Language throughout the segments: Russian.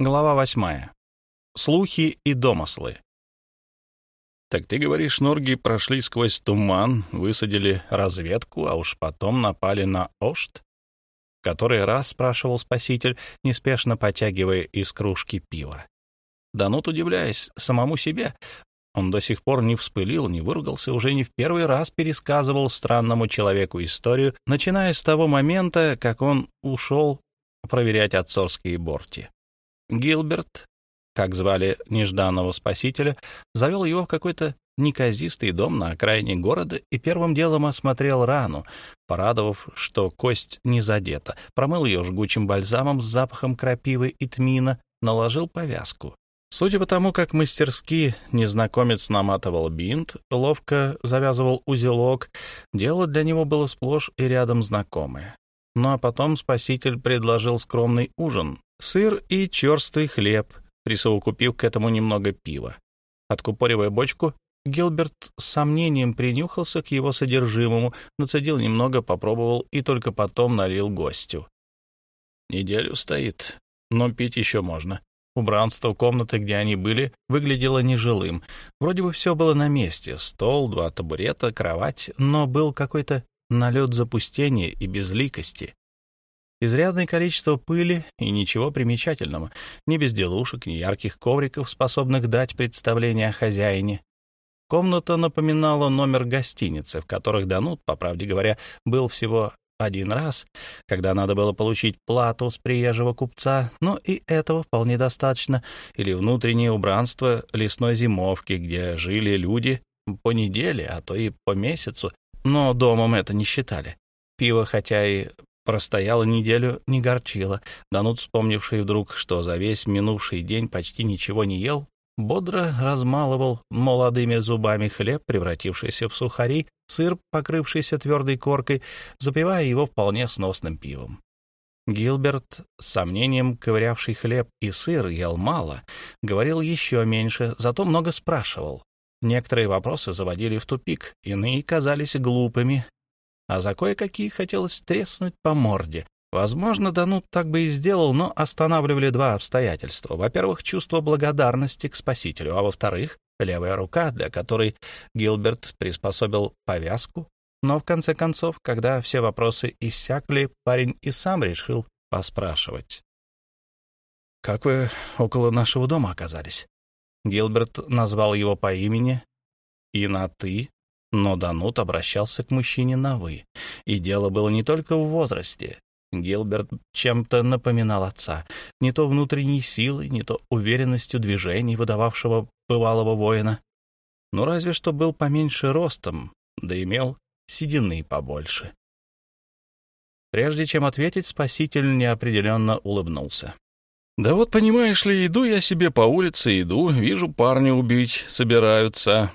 Глава восьмая. Слухи и домыслы. «Так ты говоришь, норги прошли сквозь туман, высадили разведку, а уж потом напали на Ошт?» Который раз спрашивал спаситель, неспешно потягивая из кружки пива. Данут, удивляясь самому себе, он до сих пор не вспылил, не выругался, уже не в первый раз пересказывал странному человеку историю, начиная с того момента, как он ушел проверять отцовские борти. Гилберт, как звали нежданного спасителя, завел его в какой-то неказистый дом на окраине города и первым делом осмотрел рану, порадовав, что кость не задета, промыл ее жгучим бальзамом с запахом крапивы и тмина, наложил повязку. Судя по тому, как мастерски незнакомец наматывал бинт, ловко завязывал узелок, дело для него было сплошь и рядом знакомое. Ну а потом спаситель предложил скромный ужин, сыр и черстый хлеб, присовокупив к этому немного пива. Откупоривая бочку, Гилберт с сомнением принюхался к его содержимому, нацедил немного, попробовал и только потом налил гостю. Неделю стоит, но пить еще можно. Убранство комнаты, где они были, выглядело нежилым. Вроде бы все было на месте. Стол, два табурета, кровать, но был какой-то налет запустения и безликости. Изрядное количество пыли и ничего примечательного. Ни безделушек, ни ярких ковриков, способных дать представление о хозяине. Комната напоминала номер гостиницы, в которых Данут, по правде говоря, был всего один раз, когда надо было получить плату с приезжего купца, но и этого вполне достаточно, или внутреннее убранство лесной зимовки, где жили люди по неделе, а то и по месяцу, но домом это не считали. Пиво, хотя и простояла неделю, не горчило. Данут, вспомнивший вдруг, что за весь минувший день почти ничего не ел, бодро размалывал молодыми зубами хлеб, превратившийся в сухари, сыр, покрывшийся твердой коркой, запивая его вполне сносным пивом. Гилберт, с сомнением ковырявший хлеб и сыр, ел мало, говорил еще меньше, зато много спрашивал. Некоторые вопросы заводили в тупик, иные казались глупыми, а за кое-какие хотелось треснуть по морде. Возможно, Данут так бы и сделал, но останавливали два обстоятельства. Во-первых, чувство благодарности к спасителю, а во-вторых, левая рука, для которой Гилберт приспособил повязку. Но в конце концов, когда все вопросы иссякли, парень и сам решил поспрашивать. «Как вы около нашего дома оказались?» Гилберт назвал его по имени и на «ты», но Данут обращался к мужчине на «вы». И дело было не только в возрасте. Гилберт чем-то напоминал отца. Не то внутренней силой, не то уверенностью движений, выдававшего бывалого воина. Ну, разве что был поменьше ростом, да имел седины побольше. Прежде чем ответить, спаситель неопределенно улыбнулся. «Да вот, понимаешь ли, иду я себе по улице, иду, вижу, парня убить собираются.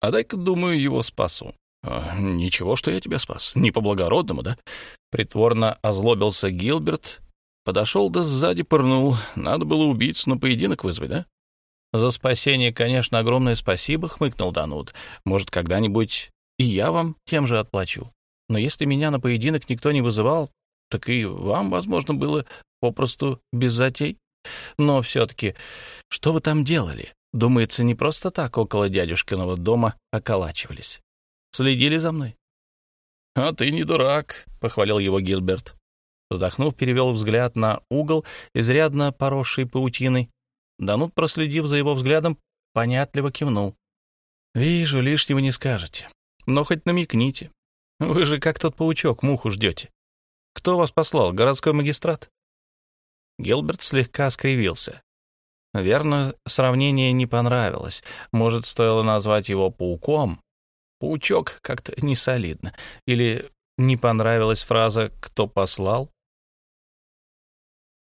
А дай-ка, думаю, его спасу. А, ничего, что я тебя спас. Не по-благородному, да? Притворно озлобился Гилберт. Подошел да сзади пырнул. Надо было убийцу на поединок вызвать, да? За спасение, конечно, огромное спасибо, хмыкнул Данут. Может, когда-нибудь и я вам тем же отплачу. Но если меня на поединок никто не вызывал, так и вам, возможно, было попросту без затей. Но все-таки, что вы там делали? Думается, не просто так около дядюшкиного дома околачивались. Следили за мной. — А ты не дурак, — похвалил его Гилберт. Вздохнув, перевел взгляд на угол, изрядно поросший паутиной. Данут, проследив за его взглядом, понятливо кивнул. — Вижу, лишнего не скажете. Но хоть намекните. Вы же как тот паучок муху ждете. Кто вас послал, городской магистрат? Гилберт слегка скривился. Верно, сравнение не понравилось. Может, стоило назвать его пауком? Паучок как-то не солидно. Или не понравилась фраза «кто послал»?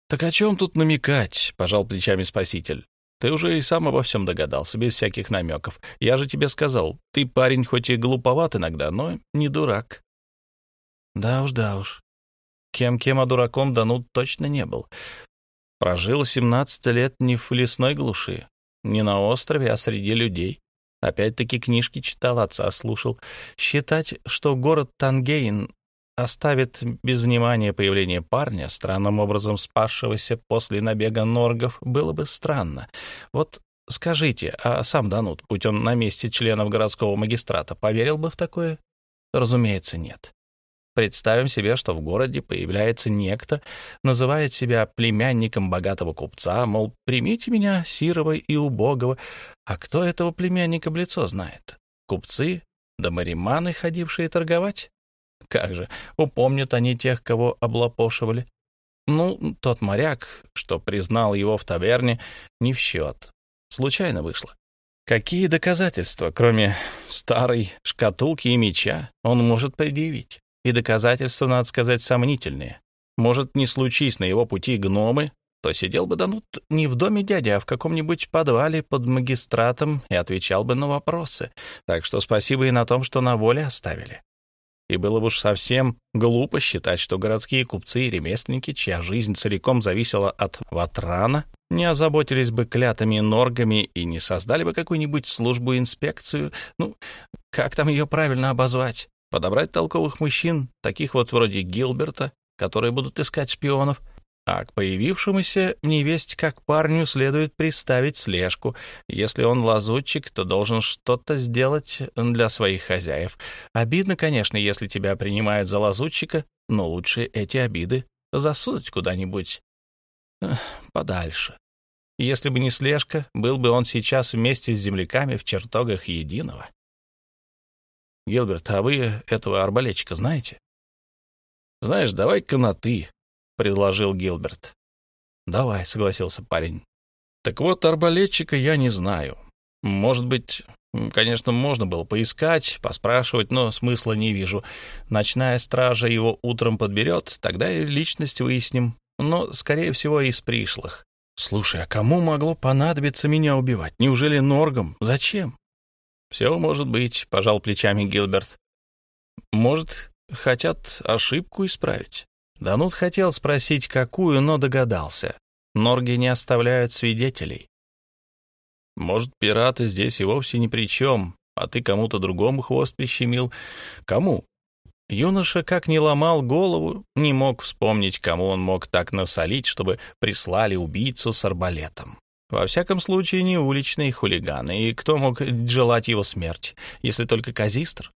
«Так о чем тут намекать?» — пожал плечами спаситель. «Ты уже и сам обо всем догадался, без всяких намеков. Я же тебе сказал, ты парень хоть и глуповат иногда, но не дурак». «Да уж, да уж. Кем-кем, а дураком Данут точно не был. Прожил 17 лет не в лесной глуши, не на острове, а среди людей. Опять-таки книжки читал, отца слушал. Считать, что город Тангейн оставит без внимания появление парня, странным образом спасшегося после набега норгов, было бы странно. Вот скажите, а сам Данут, будь он на месте членов городского магистрата, поверил бы в такое? Разумеется, нет. Представим себе, что в городе появляется некто, называет себя племянником богатого купца, мол, примите меня, сирого и убогого. А кто этого племянника лицо знает? Купцы? Да мариманы, ходившие торговать? Как же, упомнят они тех, кого облапошивали. Ну, тот моряк, что признал его в таверне, не в счет. Случайно вышло. Какие доказательства, кроме старой шкатулки и меча, он может предъявить? И доказательства, надо сказать, сомнительные. Может, не случись на его пути гномы, то сидел бы Данут не в доме дяди, а в каком-нибудь подвале под магистратом и отвечал бы на вопросы. Так что спасибо и на том, что на воле оставили. И было бы уж совсем глупо считать, что городские купцы и ремесленники, чья жизнь целиком зависела от Ватрана, не озаботились бы клятыми норгами и не создали бы какую-нибудь службу-инспекцию, ну, как там ее правильно обозвать? Подобрать толковых мужчин, таких вот вроде Гилберта, которые будут искать шпионов, а к появившемуся невесть как парню следует приставить слежку. Если он лазутчик, то должен что-то сделать для своих хозяев. Обидно, конечно, если тебя принимают за лазутчика, но лучше эти обиды засунуть куда-нибудь подальше. Если бы не слежка, был бы он сейчас вместе с земляками в чертогах единого. Гилберт, а вы этого арбалетчика знаете? Знаешь, давай-ка на «ты», — предложил Гилберт. Давай, согласился парень. Так вот, арбалетчика я не знаю. Может быть, конечно, можно было поискать, поспрашивать, но смысла не вижу. Ночная стража его утром подберет, тогда и личность выясним. Но, скорее всего, из пришлых. Слушай, а кому могло понадобиться меня убивать? Неужели Норгом? Зачем? «Все может быть», — пожал плечами Гилберт. «Может, хотят ошибку исправить?» Данут хотел спросить, какую, но догадался. Норги не оставляют свидетелей. «Может, пираты здесь и вовсе ни при чем, а ты кому-то другому хвост прищемил. Кому?» Юноша, как ни ломал голову, не мог вспомнить, кому он мог так насолить, чтобы прислали убийцу с арбалетом. Во всяком случае, не уличные хулиганы, и кто мог желать его смерти, если только казистр?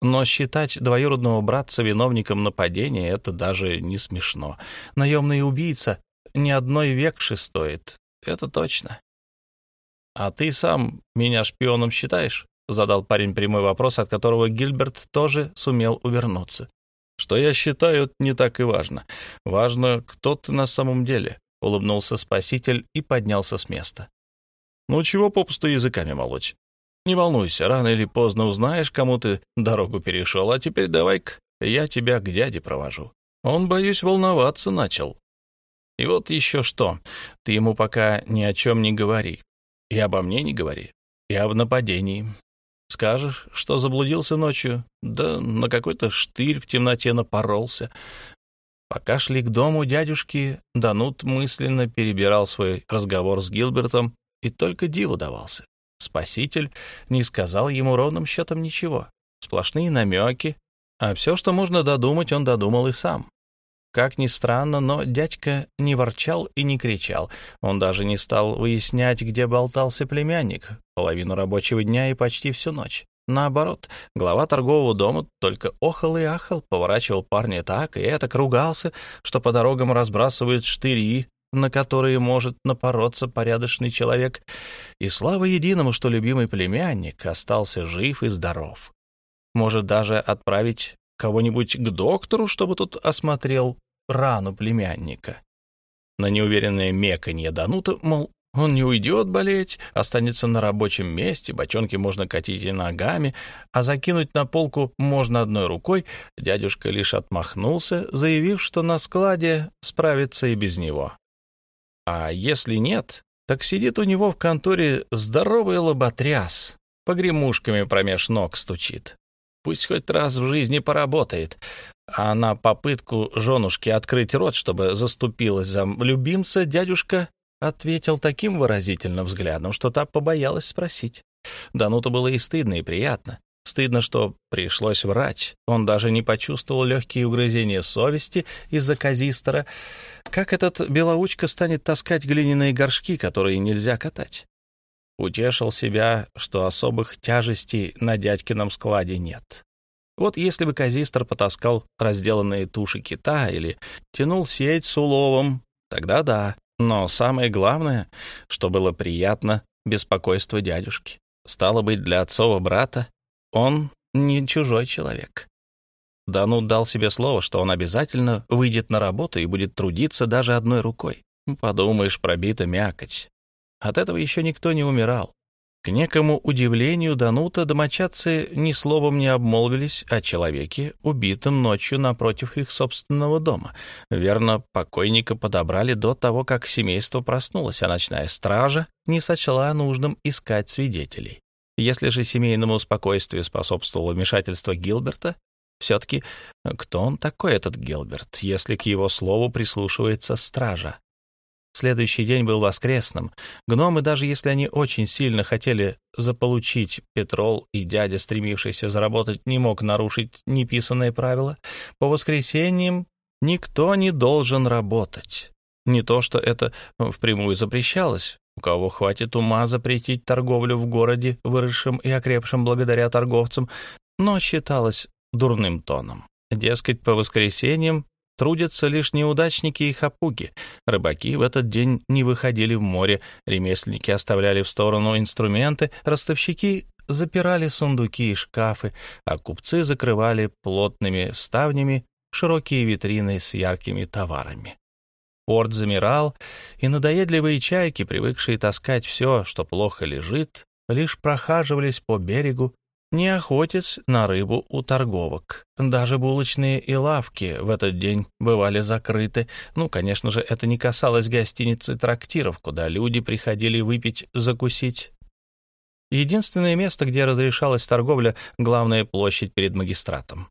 Но считать двоюродного братца виновником нападения — это даже не смешно. Наемный убийца ни одной векши стоит, это точно. «А ты сам меня шпионом считаешь?» — задал парень прямой вопрос, от которого Гильберт тоже сумел увернуться. «Что я считаю, не так и важно. Важно, кто ты на самом деле улыбнулся спаситель и поднялся с места. «Ну чего попусту языками молоть? Не волнуйся, рано или поздно узнаешь, кому ты дорогу перешел, а теперь давай-ка я тебя к дяде провожу. Он, боюсь, волноваться начал. И вот еще что, ты ему пока ни о чем не говори. И обо мне не говори, и об нападении. Скажешь, что заблудился ночью, да на какой-то штырь в темноте напоролся, Пока шли к дому дядюшки, Данут мысленно перебирал свой разговор с Гилбертом и только диву давался. Спаситель не сказал ему ровным счетом ничего. Сплошные намеки, а все, что можно додумать, он додумал и сам. Как ни странно, но дядька не ворчал и не кричал. Он даже не стал выяснять, где болтался племянник, половину рабочего дня и почти всю ночь. Наоборот, глава торгового дома только охал и ахал, поворачивал парня так и этак, ругался, что по дорогам разбрасывают штыри, на которые может напороться порядочный человек. И слава единому, что любимый племянник остался жив и здоров. Может даже отправить кого-нибудь к доктору, чтобы тут осмотрел рану племянника. На неуверенное меканье Данута, мол, он не уйдет болеть, останется на рабочем месте, бочонки можно катить и ногами, а закинуть на полку можно одной рукой. Дядюшка лишь отмахнулся, заявив, что на складе справится и без него. А если нет, так сидит у него в конторе здоровый лоботряс, погремушками промеж ног стучит. Пусть хоть раз в жизни поработает. А на попытку женушки открыть рот, чтобы заступилась за любимца, дядюшка ответил таким выразительным взглядом, что та побоялась спросить. Данута было и стыдно, и приятно. Стыдно, что пришлось врать. Он даже не почувствовал легкие угрызения совести из-за казистора. Как этот белоучка станет таскать глиняные горшки, которые нельзя катать? Утешил себя, что особых тяжестей на дядькином складе нет. Вот если бы казистор потаскал разделанные туши кита или тянул сеть с уловом, тогда да. Но самое главное, что было приятно, беспокойство дядюшки. Стало быть, для отцова брата он не чужой человек. Данут дал себе слово, что он обязательно выйдет на работу и будет трудиться даже одной рукой. Подумаешь, пробита мякоть. От этого еще никто не умирал. К некому удивлению Данута домочадцы ни словом не обмолвились о человеке, убитом ночью напротив их собственного дома. Верно, покойника подобрали до того, как семейство проснулось, а ночная стража не сочла нужным искать свидетелей. Если же семейному спокойствию способствовало вмешательство Гилберта, все-таки кто он такой, этот Гилберт, если к его слову прислушивается стража? Следующий день был воскресным. Гномы, даже если они очень сильно хотели заполучить петрол, и дядя, стремившийся заработать, не мог нарушить неписанное правило, по воскресеньям никто не должен работать. Не то, что это впрямую запрещалось. У кого хватит ума запретить торговлю в городе, выросшем и окрепшем благодаря торговцам, но считалось дурным тоном. Дескать, по воскресеньям Трудятся лишь неудачники и хапуги. Рыбаки в этот день не выходили в море, ремесленники оставляли в сторону инструменты, ростовщики запирали сундуки и шкафы, а купцы закрывали плотными ставнями широкие витрины с яркими товарами. Порт замирал, и надоедливые чайки, привыкшие таскать все, что плохо лежит, лишь прохаживались по берегу не охотясь на рыбу у торговок. Даже булочные и лавки в этот день бывали закрыты. Ну, конечно же, это не касалось гостиницы трактиров, куда люди приходили выпить, закусить. Единственное место, где разрешалась торговля — главная площадь перед магистратом.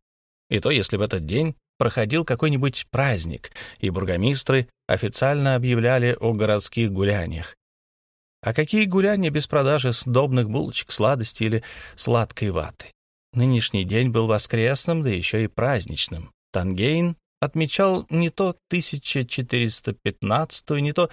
И то, если в этот день проходил какой-нибудь праздник, и бургомистры официально объявляли о городских гуляниях. А какие гуляния без продажи сдобных булочек, сладости или сладкой ваты? Нынешний день был воскресным, да еще и праздничным. Тангейн отмечал не то 1415, не то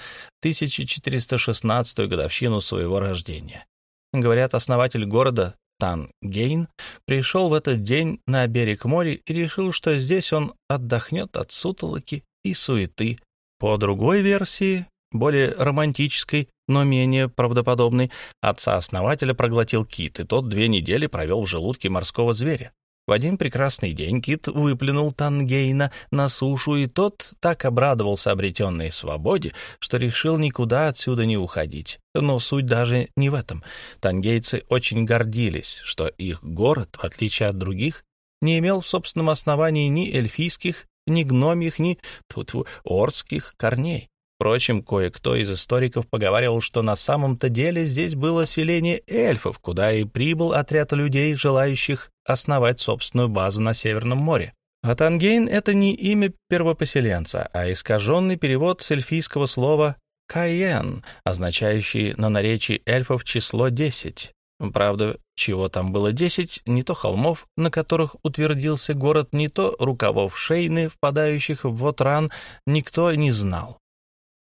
1416 годовщину своего рождения. Говорят, основатель города Тангейн пришел в этот день на берег моря и решил, что здесь он отдохнет от сутолоки и суеты. По другой версии, более романтической, но менее правдоподобный, отца-основателя проглотил кит, и тот две недели провел в желудке морского зверя. В один прекрасный день кит выплюнул Тангейна на сушу, и тот так обрадовался обретенной свободе, что решил никуда отсюда не уходить. Но суть даже не в этом. Тангейцы очень гордились, что их город, в отличие от других, не имел в собственном основании ни эльфийских, ни гномьих, ни тут орских корней. Впрочем, кое-кто из историков поговаривал, что на самом-то деле здесь было селение эльфов, куда и прибыл отряд людей, желающих основать собственную базу на Северном море. А Тангейн — это не имя первопоселенца, а искаженный перевод с эльфийского слова «каен», означающий на наречии эльфов число десять. Правда, чего там было десять, не то холмов, на которых утвердился город, не то рукавов шейны, впадающих в Вотран, никто не знал.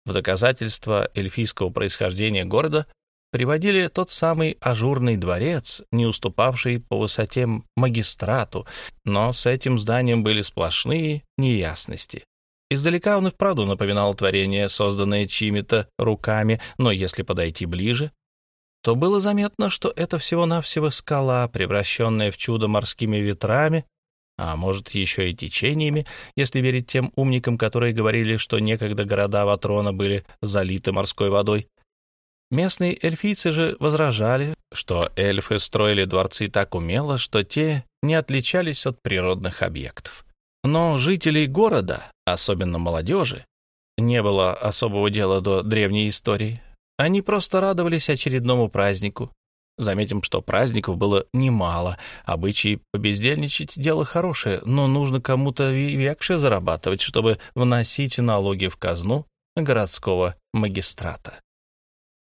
В доказательство эльфийского происхождения города приводили тот самый ажурный дворец, не уступавший по высоте магистрату, но с этим зданием были сплошные неясности. Издалека он и вправду напоминал творение, созданное чьими-то руками, но если подойти ближе, то было заметно, что это всего-навсего скала, превращенная в чудо морскими ветрами, а может, еще и течениями, если верить тем умникам, которые говорили, что некогда города Ватрона были залиты морской водой. Местные эльфийцы же возражали, что эльфы строили дворцы так умело, что те не отличались от природных объектов. Но жителей города, особенно молодежи, не было особого дела до древней истории. Они просто радовались очередному празднику, Заметим, что праздников было немало. Обычай побездельничать — дело хорошее, но нужно кому-то векше зарабатывать, чтобы вносить налоги в казну городского магистрата.